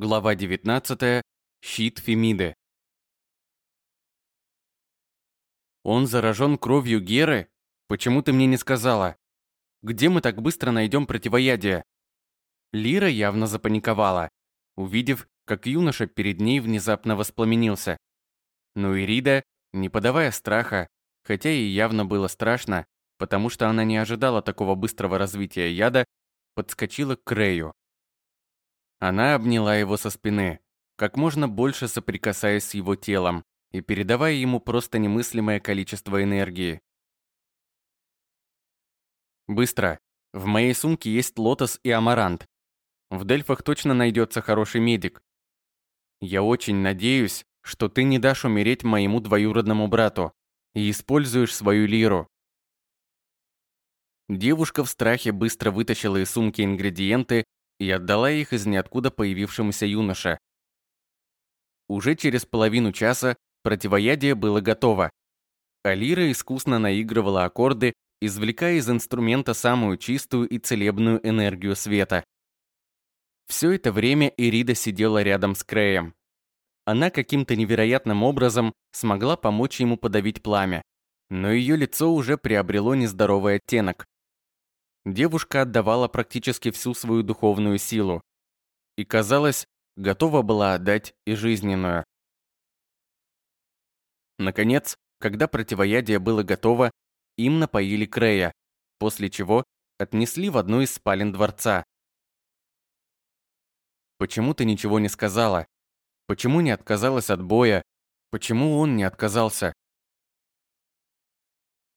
Глава 19. Щит Фемиды. Он заражен кровью Геры? Почему ты мне не сказала? Где мы так быстро найдем противоядие? Лира явно запаниковала, увидев, как юноша перед ней внезапно воспламенился. Но Ирида, не подавая страха, хотя и явно было страшно, потому что она не ожидала такого быстрого развития яда, подскочила к Крею. Она обняла его со спины, как можно больше соприкасаясь с его телом и передавая ему просто немыслимое количество энергии. «Быстро. В моей сумке есть лотос и амарант. В Дельфах точно найдется хороший медик. Я очень надеюсь, что ты не дашь умереть моему двоюродному брату и используешь свою лиру». Девушка в страхе быстро вытащила из сумки ингредиенты и отдала их из ниоткуда появившемуся юноше. Уже через половину часа противоядие было готово. Алира искусно наигрывала аккорды, извлекая из инструмента самую чистую и целебную энергию света. Все это время Ирида сидела рядом с Креем. Она каким-то невероятным образом смогла помочь ему подавить пламя, но ее лицо уже приобрело нездоровый оттенок. Девушка отдавала практически всю свою духовную силу и, казалось, готова была отдать и жизненную. Наконец, когда противоядие было готово, им напоили Крея, после чего отнесли в одну из спален дворца. «Почему ты ничего не сказала? Почему не отказалась от боя? Почему он не отказался?»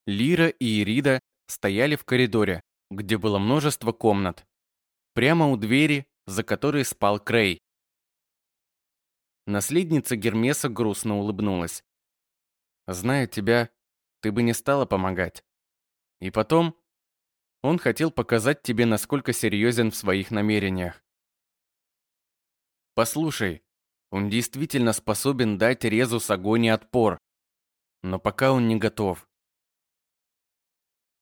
Лира и Ирида стояли в коридоре, где было множество комнат. Прямо у двери, за которой спал Крей. Наследница Гермеса грустно улыбнулась. «Зная тебя, ты бы не стала помогать. И потом, он хотел показать тебе, насколько серьезен в своих намерениях. Послушай, он действительно способен дать Резу Сагони отпор, но пока он не готов.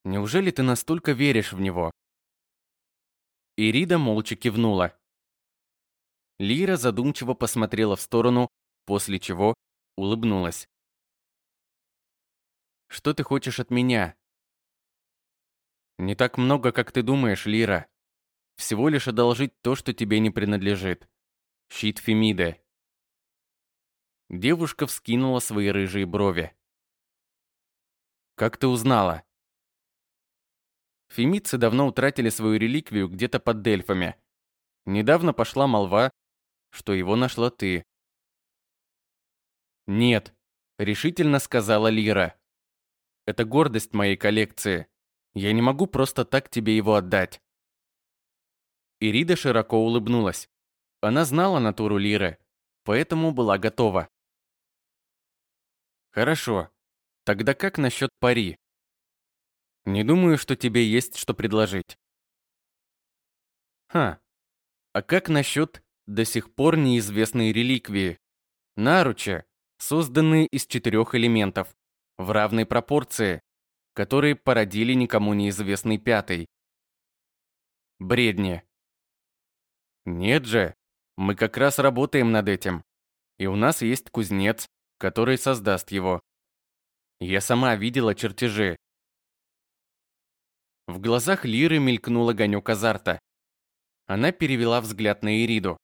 Неужели ты настолько веришь в него?» Ирида молча кивнула. Лира задумчиво посмотрела в сторону, после чего улыбнулась. «Что ты хочешь от меня?» «Не так много, как ты думаешь, Лира. Всего лишь одолжить то, что тебе не принадлежит. Щит Фемиды». Девушка вскинула свои рыжие брови. «Как ты узнала?» Фемидцы давно утратили свою реликвию где-то под Дельфами. Недавно пошла молва, что его нашла ты. «Нет», — решительно сказала Лира. «Это гордость моей коллекции. Я не могу просто так тебе его отдать». Ирида широко улыбнулась. Она знала натуру Лиры, поэтому была готова. «Хорошо. Тогда как насчет пари?» Не думаю, что тебе есть что предложить. Ха. А как насчет до сих пор неизвестной реликвии? Наруча, созданные из четырех элементов, в равной пропорции, которые породили никому неизвестный пятый. Бредни. Нет же, мы как раз работаем над этим. И у нас есть кузнец, который создаст его. Я сама видела чертежи, в глазах Лиры мелькнул огонек азарта. Она перевела взгляд на Ириду.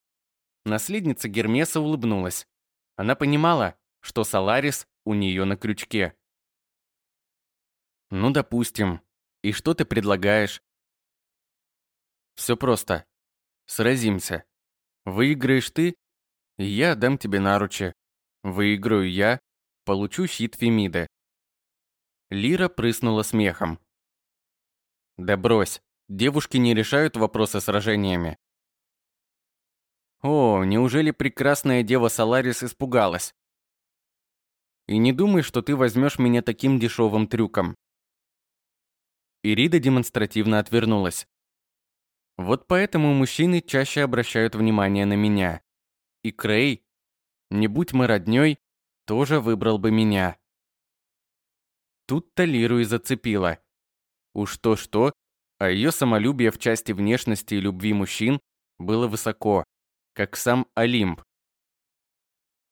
Наследница Гермеса улыбнулась. Она понимала, что Саларис у нее на крючке. «Ну, допустим. И что ты предлагаешь?» «Все просто. Сразимся. Выиграешь ты, и я отдам тебе наручи. Выиграю я, получу щит Фемиды». Лира прыснула смехом. Да брось, девушки не решают вопросы сражениями. О, неужели прекрасная дева Саларис испугалась? И не думай, что ты возьмешь меня таким дешевым трюком. Ирида демонстративно отвернулась. Вот поэтому мужчины чаще обращают внимание на меня. И Крей, не будь мы роднёй, тоже выбрал бы меня. Тут Талиру и зацепила. Уж то-что, а ее самолюбие в части внешности и любви мужчин было высоко. как сам Олимп.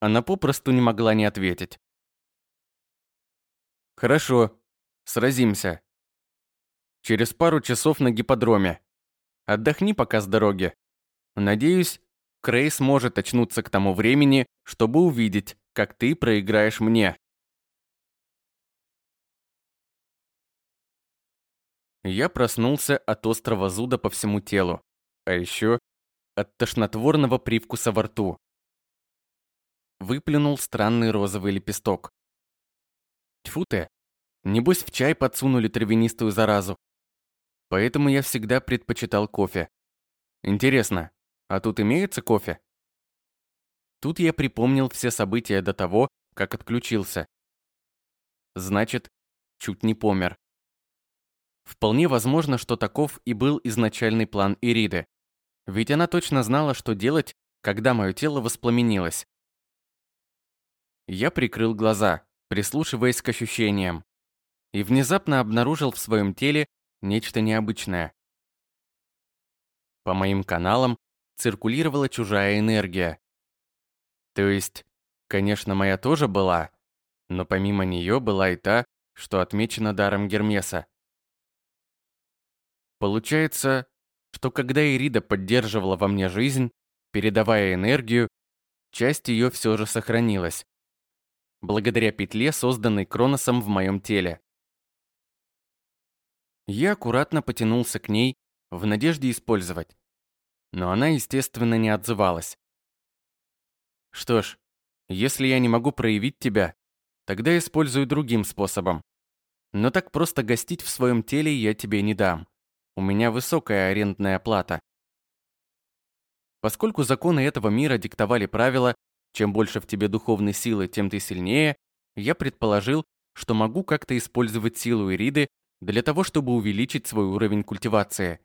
Она попросту не могла не ответить. «Хорошо, сразимся. Через пару часов на гипподроме. Отдохни пока с дороги. Надеюсь, Крей сможет очнуться к тому времени, чтобы увидеть, как ты проиграешь мне». Я проснулся от острого зуда по всему телу, а еще от тошнотворного привкуса во рту. Выплюнул странный розовый лепесток. Тьфу ты, небось в чай подсунули травянистую заразу. Поэтому я всегда предпочитал кофе. Интересно, а тут имеется кофе? Тут я припомнил все события до того, как отключился. Значит, чуть не помер. Вполне возможно, что таков и был изначальный план Ириды. Ведь она точно знала, что делать, когда мое тело воспламенилось. Я прикрыл глаза, прислушиваясь к ощущениям, и внезапно обнаружил в своем теле нечто необычное. По моим каналам циркулировала чужая энергия. То есть, конечно, моя тоже была, но помимо нее была и та, что отмечена даром Гермеса. Получается, что когда Ирида поддерживала во мне жизнь, передавая энергию, часть ее все же сохранилась. Благодаря петле, созданной Кроносом в моем теле. Я аккуратно потянулся к ней, в надежде использовать. Но она, естественно, не отзывалась. Что ж, если я не могу проявить тебя, тогда использую другим способом. Но так просто гостить в своем теле я тебе не дам. У меня высокая арендная плата. Поскольку законы этого мира диктовали правила, чем больше в тебе духовной силы, тем ты сильнее, я предположил, что могу как-то использовать силу Ириды для того, чтобы увеличить свой уровень культивации.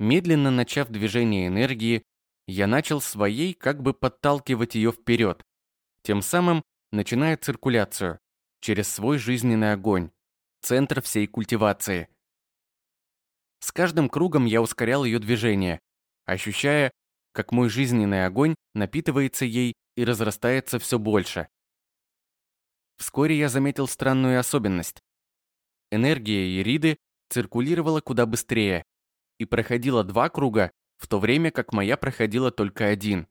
Медленно начав движение энергии, я начал своей как бы подталкивать ее вперед, тем самым начиная циркуляцию через свой жизненный огонь центр всей культивации. С каждым кругом я ускорял ее движение, ощущая, как мой жизненный огонь напитывается ей и разрастается все больше. Вскоре я заметил странную особенность. Энергия Ириды циркулировала куда быстрее и проходила два круга, в то время как моя проходила только один.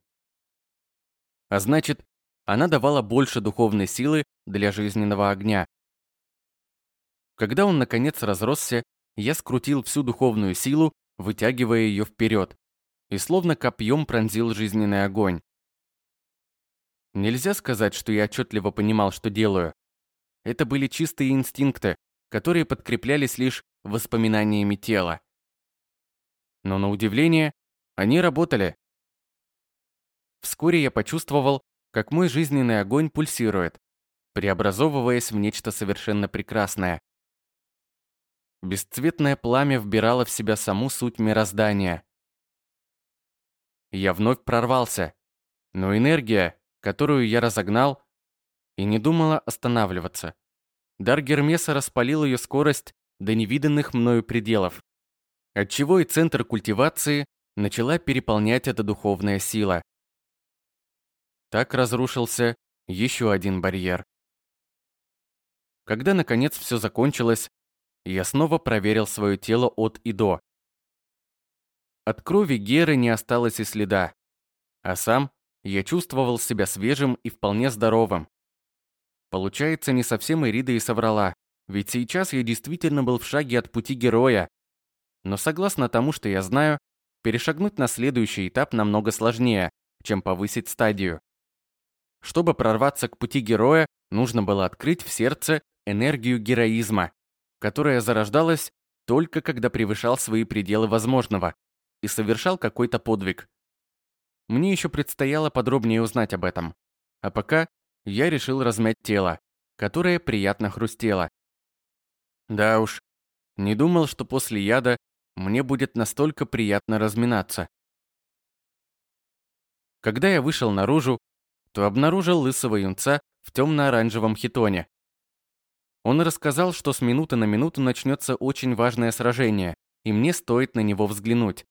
А значит, она давала больше духовной силы для жизненного огня. Когда он наконец разросся, я скрутил всю духовную силу, вытягивая ее вперед, и словно копьем пронзил жизненный огонь. Нельзя сказать, что я отчетливо понимал, что делаю. Это были чистые инстинкты, которые подкреплялись лишь воспоминаниями тела. Но на удивление, они работали. Вскоре я почувствовал, как мой жизненный огонь пульсирует, преобразовываясь в нечто совершенно прекрасное. Бесцветное пламя вбирало в себя саму суть мироздания. Я вновь прорвался, но энергия, которую я разогнал, и не думала останавливаться. Дар Гермеса распалил ее скорость до невиданных мною пределов, отчего и центр культивации начала переполнять эта духовная сила. Так разрушился еще один барьер. Когда наконец все закончилось, я снова проверил свое тело от и до. От крови Геры не осталось и следа. А сам я чувствовал себя свежим и вполне здоровым. Получается, не совсем Ирида и соврала, ведь сейчас я действительно был в шаге от пути героя. Но согласно тому, что я знаю, перешагнуть на следующий этап намного сложнее, чем повысить стадию. Чтобы прорваться к пути героя, нужно было открыть в сердце энергию героизма которая зарождалась только когда превышал свои пределы возможного и совершал какой-то подвиг. Мне еще предстояло подробнее узнать об этом. А пока я решил размять тело, которое приятно хрустело. Да уж, не думал, что после яда мне будет настолько приятно разминаться. Когда я вышел наружу, то обнаружил лысого юнца в темно-оранжевом хитоне, он рассказал, что с минуты на минуту начнется очень важное сражение, и мне стоит на него взглянуть.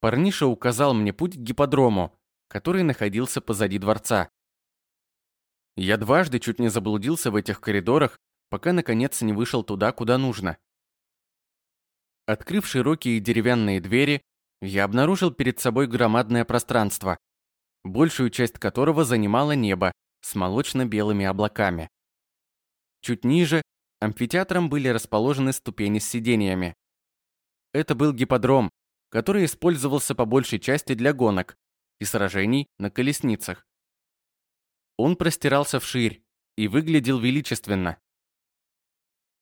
парниша указал мне путь к гипподрому, который находился позади дворца. Я дважды чуть не заблудился в этих коридорах, пока наконец не вышел туда, куда нужно. Открыв широкие деревянные двери, я обнаружил перед собой громадное пространство, большую часть которого занимало небо с молочно-белыми облаками. Чуть ниже амфитеатром были расположены ступени с сидениями. Это был гипподром, который использовался по большей части для гонок и сражений на колесницах. Он простирался вширь и выглядел величественно.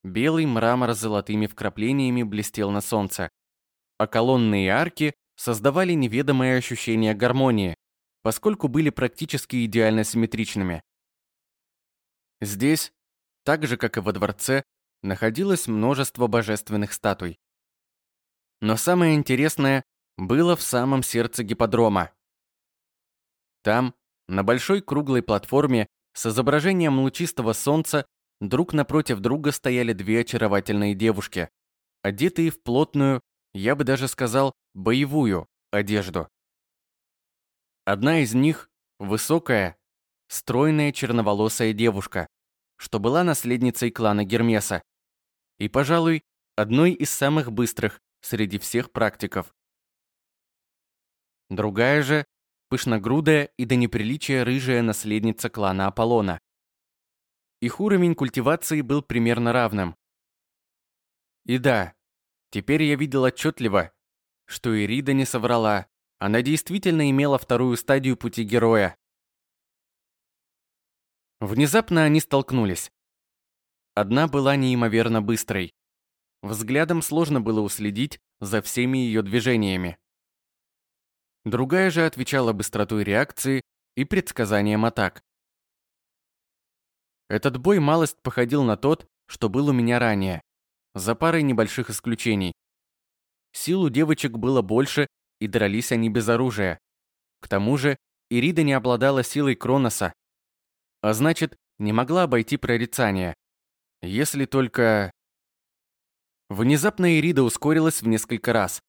Белый мрамор с золотыми вкраплениями блестел на солнце, а колонны и арки создавали неведомое ощущение гармонии, поскольку были практически идеально симметричными. Здесь, так же как и во дворце, находилось множество божественных статуй. Но самое интересное было в самом сердце гипподрома. Там, на большой круглой платформе с изображением лучистого солнца, друг напротив друга стояли две очаровательные девушки, одетые в плотную, я бы даже сказал, боевую одежду. Одна из них – высокая, стройная черноволосая девушка, что была наследницей клана Гермеса. И, пожалуй, одной из самых быстрых среди всех практиков. Другая же – пышногрудая и до неприличия рыжая наследница клана Аполлона. Их уровень культивации был примерно равным. И да, теперь я видел отчетливо, что Ирида не соврала, она действительно имела вторую стадию пути героя. Внезапно они столкнулись. Одна была неимоверно быстрой. Взглядом сложно было уследить за всеми ее движениями. Другая же отвечала быстротой реакции и предсказанием атак. Этот бой малость походил на тот, что был у меня ранее, за парой небольших исключений. Сил у девочек было больше, и дрались они без оружия. К тому же, Ирида не обладала силой Кроноса, а значит, не могла обойти прорицание. Если только... Внезапно Ирида ускорилась в несколько раз.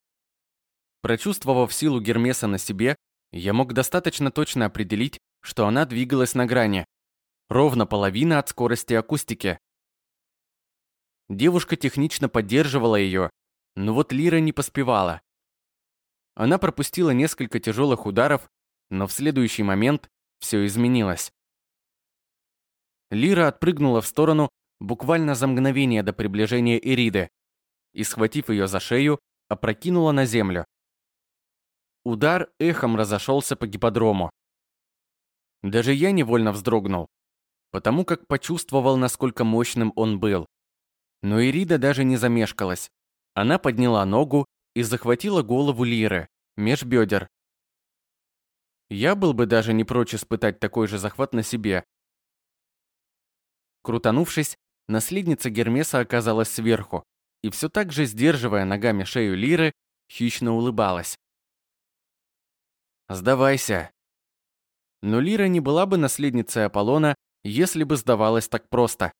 Прочувствовав силу Гермеса на себе, я мог достаточно точно определить, что она двигалась на грани. Ровно половина от скорости акустики. Девушка технично поддерживала ее, но вот Лира не поспевала. Она пропустила несколько тяжелых ударов, но в следующий момент все изменилось. Лира отпрыгнула в сторону буквально за мгновение до приближения Ириды и, схватив ее за шею, опрокинула на землю. Удар эхом разошелся по гиподрому. Даже я невольно вздрогнул, потому как почувствовал, насколько мощным он был. Но Ирида даже не замешкалась. Она подняла ногу и захватила голову Лиры, меж бедер. Я был бы даже не прочь испытать такой же захват на себе. Крутанувшись, наследница Гермеса оказалась сверху, и все так же, сдерживая ногами шею Лиры, хищно улыбалась. «Сдавайся!» Но Лира не была бы наследницей Аполлона, если бы сдавалась так просто.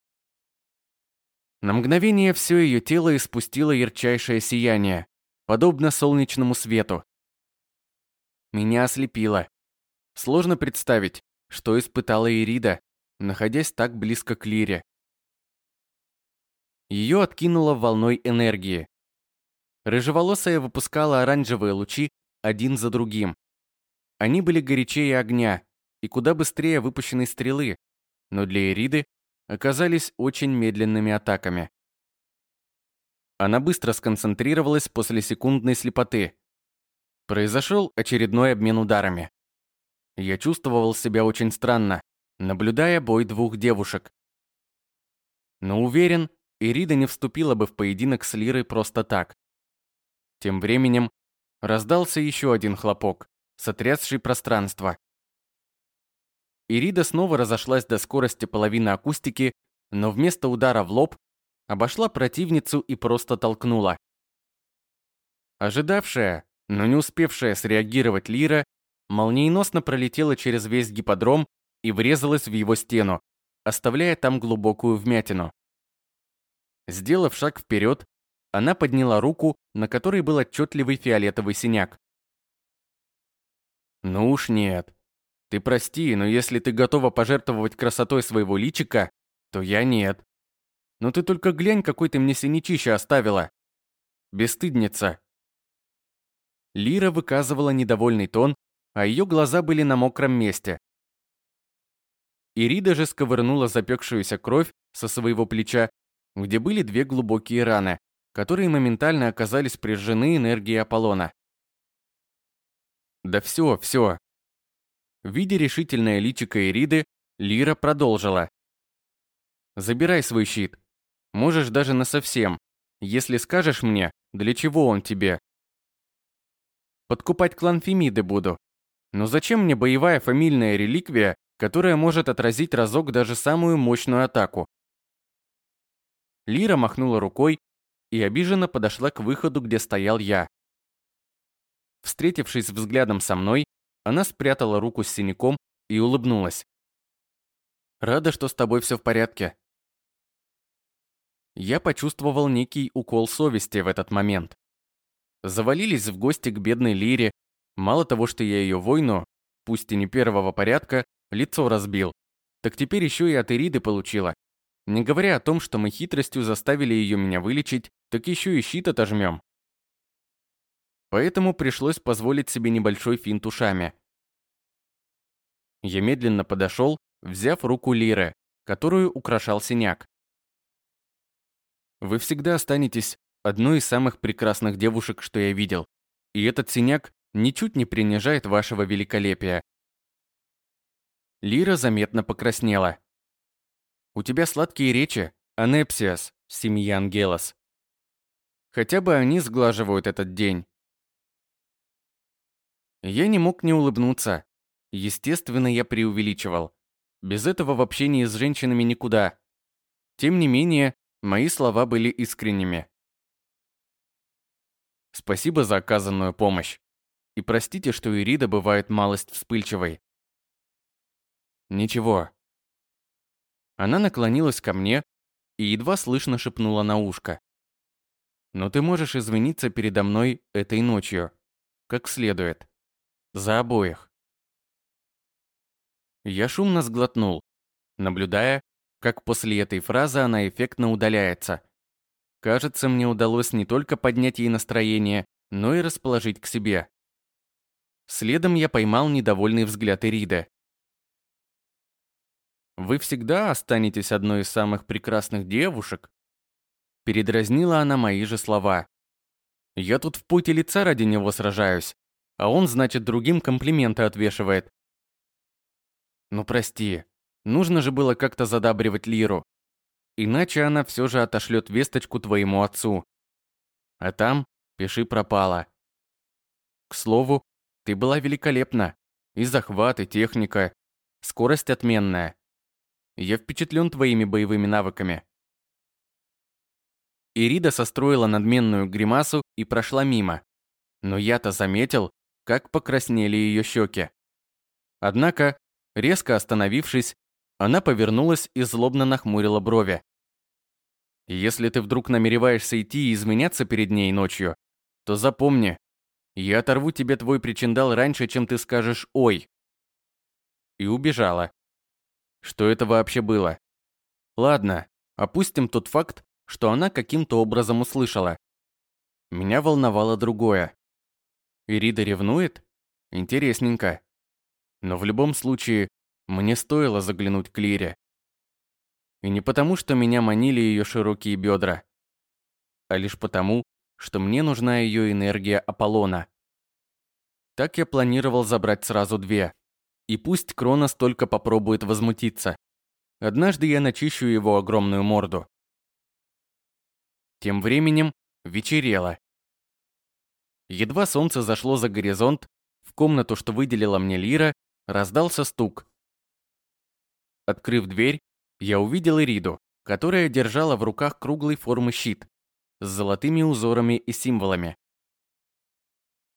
На мгновение все ее тело испустило ярчайшее сияние, подобно солнечному свету. Меня ослепило. Сложно представить, что испытала Ирида, находясь так близко к Лире. Ее откинуло волной энергии. Рыжеволосая выпускала оранжевые лучи один за другим. Они были горячее огня и куда быстрее выпущенной стрелы, но для Ириды оказались очень медленными атаками. Она быстро сконцентрировалась после секундной слепоты. Произошел очередной обмен ударами. Я чувствовал себя очень странно, наблюдая бой двух девушек. Но уверен, Ирида не вступила бы в поединок с Лирой просто так. Тем временем раздался еще один хлопок, сотрясший пространство. Ирида снова разошлась до скорости половины акустики, но вместо удара в лоб обошла противницу и просто толкнула. Ожидавшая, но не успевшая среагировать Лира, молниеносно пролетела через весь гиподром и врезалась в его стену, оставляя там глубокую вмятину. Сделав шаг вперед, она подняла руку, на которой был отчетливый фиолетовый синяк. Ну уж нет. Ты прости, но если ты готова пожертвовать красотой своего личика, то я нет. Но ты только глянь, какой ты мне синячище оставила. Бесстыдница. Лира выказывала недовольный тон, а ее глаза были на мокром месте. Ирида же сковырнула запекшуюся кровь со своего плеча, где были две глубокие раны, которые моментально оказались прижжены энергией Аполлона. Да все, все. Видя решительное личико Ириды, Лира продолжила. Забирай свой щит. Можешь даже насовсем, если скажешь мне, для чего он тебе. Подкупать клан Фемиды буду. Но зачем мне боевая фамильная реликвия, которая может отразить разок даже самую мощную атаку? Лира махнула рукой и обиженно подошла к выходу, где стоял я. Встретившись взглядом со мной, она спрятала руку с синяком и улыбнулась. «Рада, что с тобой все в порядке». Я почувствовал некий укол совести в этот момент. Завалились в гости к бедной Лире. Мало того, что я ее войну, пусть и не первого порядка, лицо разбил, так теперь еще и от Ириды получила. Не говоря о том, что мы хитростью заставили ее меня вылечить, так еще и щит отожмем. Поэтому пришлось позволить себе небольшой финт ушами. Я медленно подошел, взяв руку Лиры, которую украшал синяк. Вы всегда останетесь одной из самых прекрасных девушек, что я видел. И этот синяк ничуть не принижает вашего великолепия. Лира заметно покраснела. У тебя сладкие речи, Анепсиас, семья Ангелос. Хотя бы они сглаживают этот день. Я не мог не улыбнуться. Естественно, я преувеличивал. Без этого в общении с женщинами никуда. Тем не менее, мои слова были искренними. Спасибо за оказанную помощь. И простите, что Ирида бывает малость вспыльчивой. Ничего. Она наклонилась ко мне и едва слышно шепнула на ушко. Но ты можешь извиниться передо мной этой ночью, как следует. За обоих. Я шумно сглотнул, наблюдая, как после этой фразы она эффектно удаляется. Кажется, мне удалось не только поднять ей настроение, но и расположить к себе. Следом я поймал недовольный взгляд Ириды. «Вы всегда останетесь одной из самых прекрасных девушек?» Передразнила она мои же слова. «Я тут в пути лица ради него сражаюсь, а он, значит, другим комплименты отвешивает. Ну прости, нужно же было как-то задабривать Лиру. Иначе она все же отошлет весточку твоему отцу. А там пиши пропала. К слову, ты была великолепна. И захват, и техника. Скорость отменная. Я впечатлен твоими боевыми навыками. Ирида состроила надменную гримасу и прошла мимо. Но я-то заметил, как покраснели ее щеки. Однако, резко остановившись, она повернулась и злобно нахмурила брови. «Если ты вдруг намереваешься идти и изменяться перед ней ночью, то запомни, я оторву тебе твой причиндал раньше, чем ты скажешь «ой». И убежала. Что это вообще было? Ладно, опустим тот факт, что она каким-то образом услышала. Меня волновало другое. Ирида ревнует? Интересненько. Но в любом случае, мне стоило заглянуть к Лире. И не потому, что меня манили ее широкие бедра, а лишь потому, что мне нужна ее энергия Аполлона. Так я планировал забрать сразу две. И пусть Кронос только попробует возмутиться. Однажды я начищу его огромную морду. Тем временем вечерело. Едва солнце зашло за горизонт, в комнату, что выделила мне Лира, раздался стук. Открыв дверь, я увидел Ириду, которая держала в руках круглой формы щит с золотыми узорами и символами.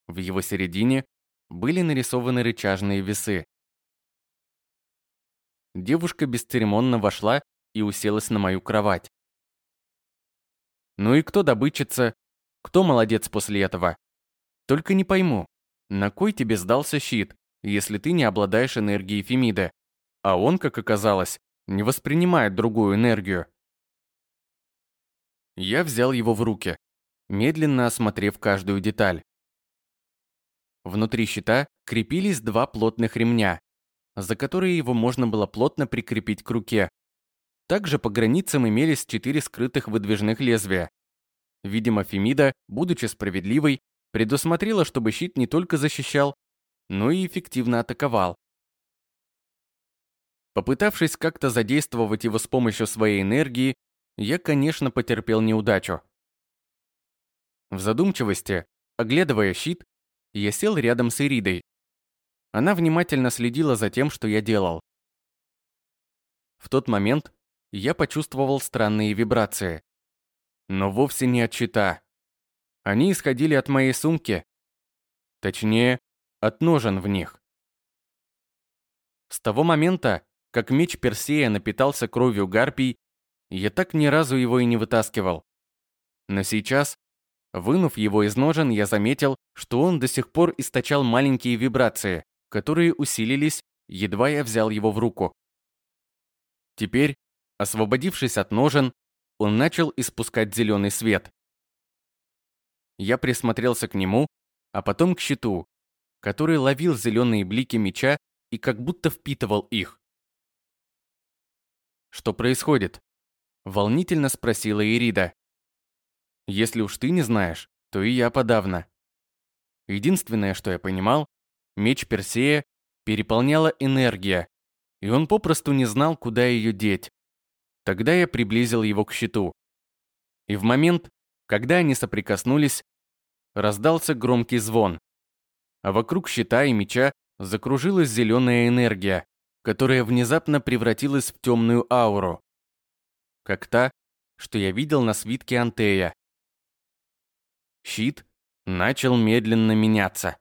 В его середине были нарисованы рычажные весы. Девушка бесцеремонно вошла и уселась на мою кровать. Ну и кто добычица? Кто молодец после этого? Только не пойму, на кой тебе сдался щит, если ты не обладаешь энергией Фемиды, а он, как оказалось, не воспринимает другую энергию. Я взял его в руки, медленно осмотрев каждую деталь. Внутри щита крепились два плотных ремня, за которые его можно было плотно прикрепить к руке. Также по границам имелись четыре скрытых выдвижных лезвия. Видимо, Фемида, будучи справедливой, предусмотрела, чтобы щит не только защищал, но и эффективно атаковал. Попытавшись как-то задействовать его с помощью своей энергии, я, конечно, потерпел неудачу. В задумчивости, оглядывая щит, я сел рядом с Иридой. Она внимательно следила за тем, что я делал. В тот момент я почувствовал странные вибрации. Но вовсе не от щита. Они исходили от моей сумки. Точнее, от ножен в них. С того момента, как меч Персея напитался кровью гарпий, я так ни разу его и не вытаскивал. Но сейчас Вынув его из ножен, я заметил, что он до сих пор источал маленькие вибрации, которые усилились, едва я взял его в руку. Теперь, освободившись от ножен, он начал испускать зеленый свет. Я присмотрелся к нему, а потом к щиту, который ловил зеленые блики меча и как будто впитывал их. «Что происходит?» – волнительно спросила Ирида. Если уж ты не знаешь, то и я подавно. Единственное, что я понимал, меч Персея переполняла энергия, и он попросту не знал, куда ее деть. Тогда я приблизил его к щиту. И в момент, когда они соприкоснулись, раздался громкий звон. А вокруг щита и меча закружилась зеленая энергия, которая внезапно превратилась в темную ауру. Как та, что я видел на свитке Антея. Щит начал медленно меняться.